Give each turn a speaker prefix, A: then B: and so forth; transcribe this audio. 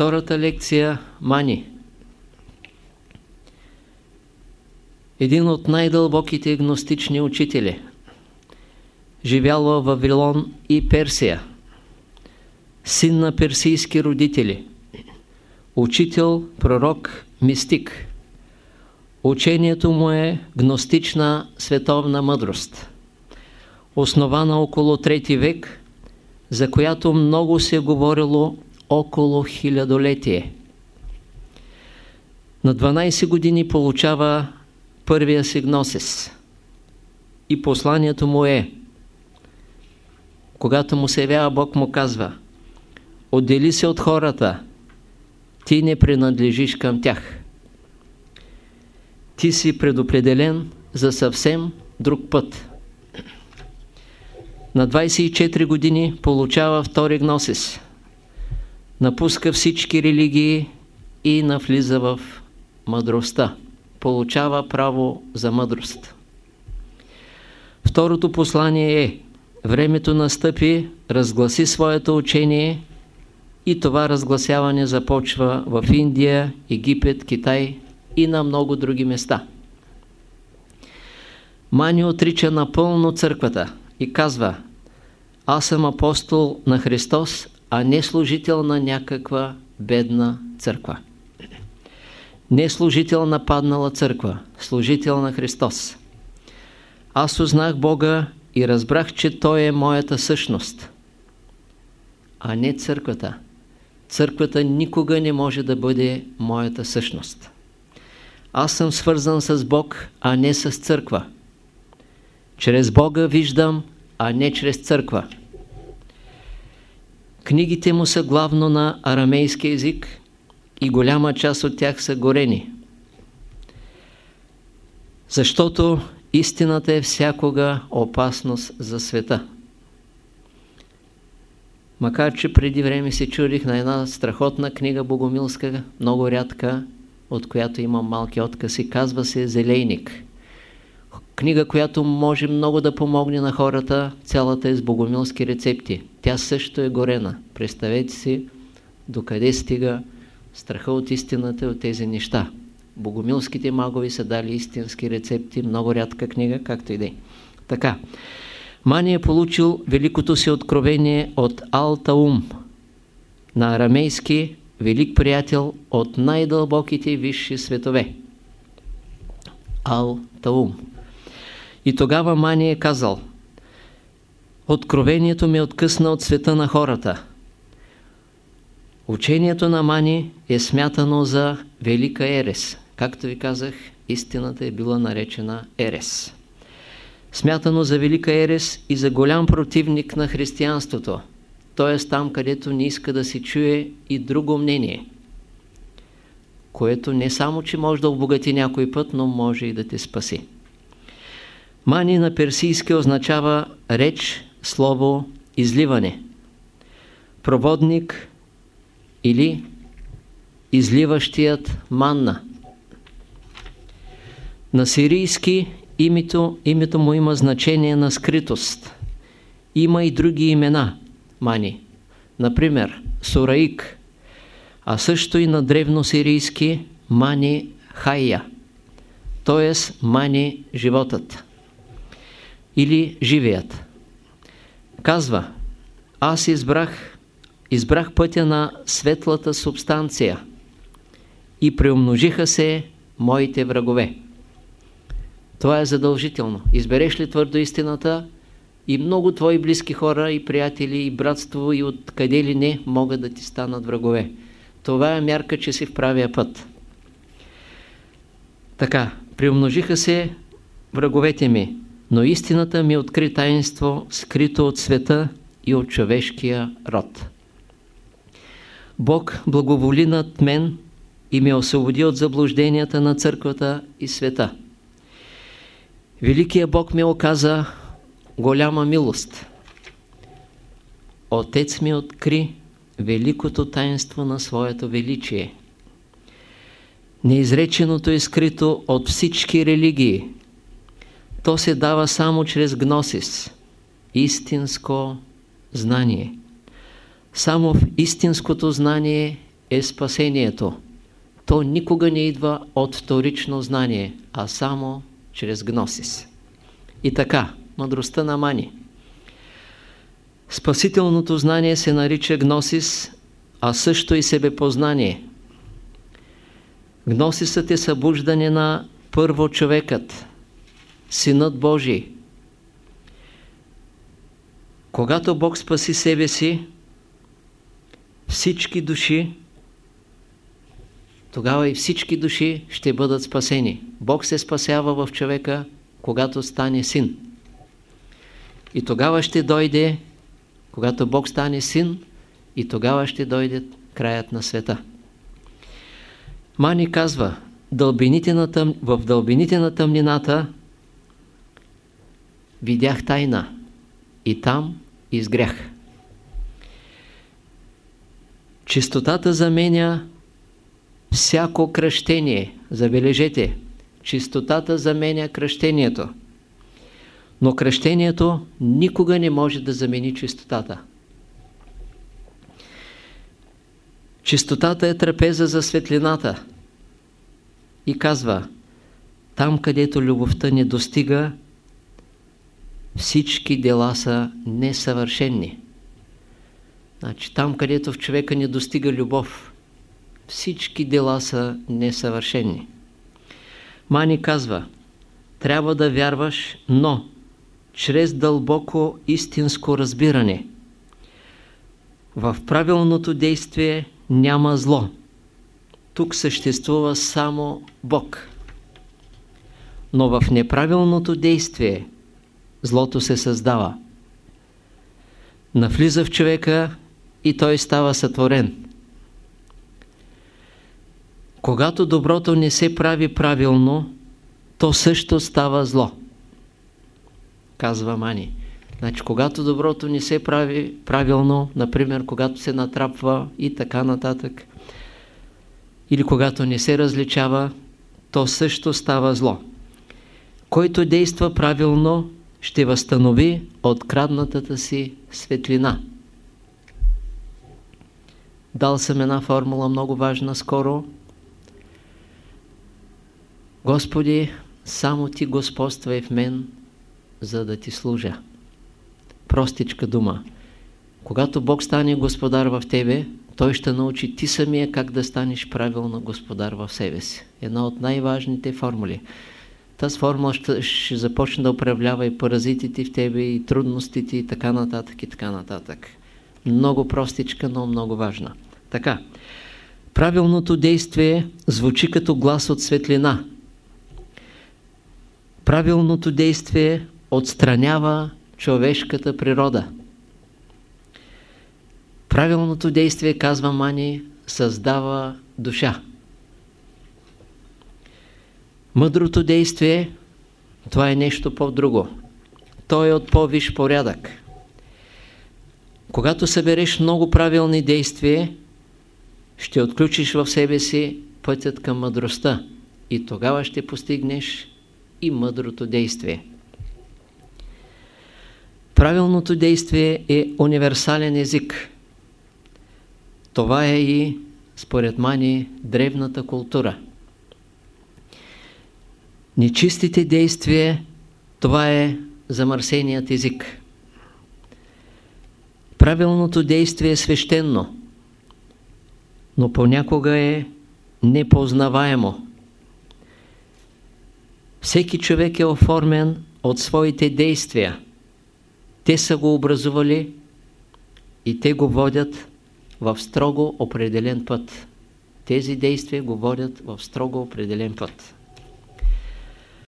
A: Втората лекция – Мани. Един от най-дълбоките гностични учители, живял в Вавилон и Персия, син на персийски родители, учител, пророк, мистик. Учението му е гностична световна мъдрост, основана около трети век, за която много се е говорило около хилядолетие. На 12 години получава първия си гносис и посланието му е когато му се явява Бог му казва отдели се от хората ти не принадлежиш към тях. Ти си предопределен за съвсем друг път. На 24 години получава втори гносис напуска всички религии и навлиза в мъдростта. Получава право за мъдрост. Второто послание е времето настъпи, разгласи своето учение и това разгласяване започва в Индия, Египет, Китай и на много други места. Мани отрича напълно църквата и казва Аз съм апостол на Христос, а не служител на някаква бедна църква. Не служител на паднала църква, служител на Христос. Аз узнах Бога и разбрах, че Той е моята същност, а не църквата. Църквата никога не може да бъде моята същност. Аз съм свързан с Бог, а не с църква. Чрез Бога виждам, а не чрез църква. Книгите му са главно на арамейски език и голяма част от тях са горени. Защото истината е всякога опасност за света. Макар, че преди време се чудих на една страхотна книга Богомилска, много рядка, от която имам малки откъси, казва се Зелейник книга, която може много да помогне на хората, цялата е с богомилски рецепти. Тя също е горена. Представете си докъде стига страха от истината от тези неща. Богомилските магови са дали истински рецепти, много рядка книга, както и да е. Така, Мани е получил великото си откровение от Алтаум, на арамейски велик приятел от най-дълбоките висши светове. Ал-Таум. И тогава Мани е казал Откровението ми е откъсна от света на хората. Учението на Мани е смятано за велика ерес. Както ви казах, истината е била наречена ерес. Смятано за велика ерес и за голям противник на християнството. Т.е. там, където не иска да се чуе и друго мнение. Което не само, че може да обогати някой път, но може и да те спаси. Мани на персийски означава реч, слово, изливане. Проводник или изливащият манна. На сирийски името, името му има значение на скритост. Има и други имена, мани. Например, Сураик, а също и на древносирийски Мани Хайя, т.е. Мани животът или живеят. Казва, аз избрах, избрах пътя на светлата субстанция и преумножиха се моите врагове. Това е задължително. Избереш ли твърдо истината и много твои близки хора и приятели и братство и откъде ли не могат да ти станат врагове. Това е мярка, че си в правия път. Така, приумножиха се враговете ми, но истината ми откри таинство, скрито от света и от човешкия род. Бог благоволи над мен и ме освободи от заблужденията на църквата и света. Великият Бог ми оказа голяма милост. Отец ми откри великото таинство на своето величие. Неизреченото е скрито от всички религии – то се дава само чрез гносис, истинско знание. Само в истинското знание е спасението. То никога не идва от вторично знание, а само чрез гносис. И така, мъдростта на Мани. Спасителното знание се нарича гносис, а също и себепознание. Гносисът е събуждане на първо човекът, Синът Божий. Когато Бог спаси себе си, всички души, тогава и всички души ще бъдат спасени. Бог се спасява в човека, когато стане син. И тогава ще дойде, когато Бог стане син, и тогава ще дойде краят на света. Мани казва, дълбините на тъм... в дълбините на тъмнината видях тайна и там изгрях. Чистотата заменя всяко кръщение. Забележете, чистотата заменя кръщението. Но кръщението никога не може да замени чистотата. Чистотата е трапеза за светлината. И казва, там където любовта не достига, всички дела са несъвършенни. Значи, там където в човека не достига любов, всички дела са несъвършенни. Мани казва, трябва да вярваш, но чрез дълбоко истинско разбиране. В правилното действие няма зло. Тук съществува само Бог. Но в неправилното действие злото се създава. Навлиза в човека и той става сътворен. Когато доброто не се прави правилно, то също става зло. Казва Мани. Значи, когато доброто не се прави правилно, например, когато се натрапва и така нататък, или когато не се различава, то също става зло. Който действа правилно, ще възстанови откраднатата си светлина. Дал съм една формула много важна скоро. Господи, само Ти господствай в мен, за да Ти служа. Простичка дума. Когато Бог стане господар в тебе, Той ще научи ти самия как да станеш правилно господар в себе си. Една от най-важните формули. Тази формула ще, ще започне да управлява и паразитите в тебе, и трудностите, и така нататък, и така нататък. Много простичка, но много важна. Така, правилното действие звучи като глас от светлина. Правилното действие отстранява човешката природа. Правилното действие, казва Мани, създава душа. Мъдрото действие, това е нещо по-друго. То е от по-виш порядък. Когато събереш много правилни действия, ще отключиш в себе си пътят към мъдростта и тогава ще постигнеш и мъдрото действие. Правилното действие е универсален език. Това е и, според Мани, древната култура. Нечистите действия, това е замърсеният език. Правилното действие е свещено, но понякога е непознаваемо. Всеки човек е оформен от своите действия. Те са го образували и те го водят в строго определен път. Тези действия го водят в строго определен път.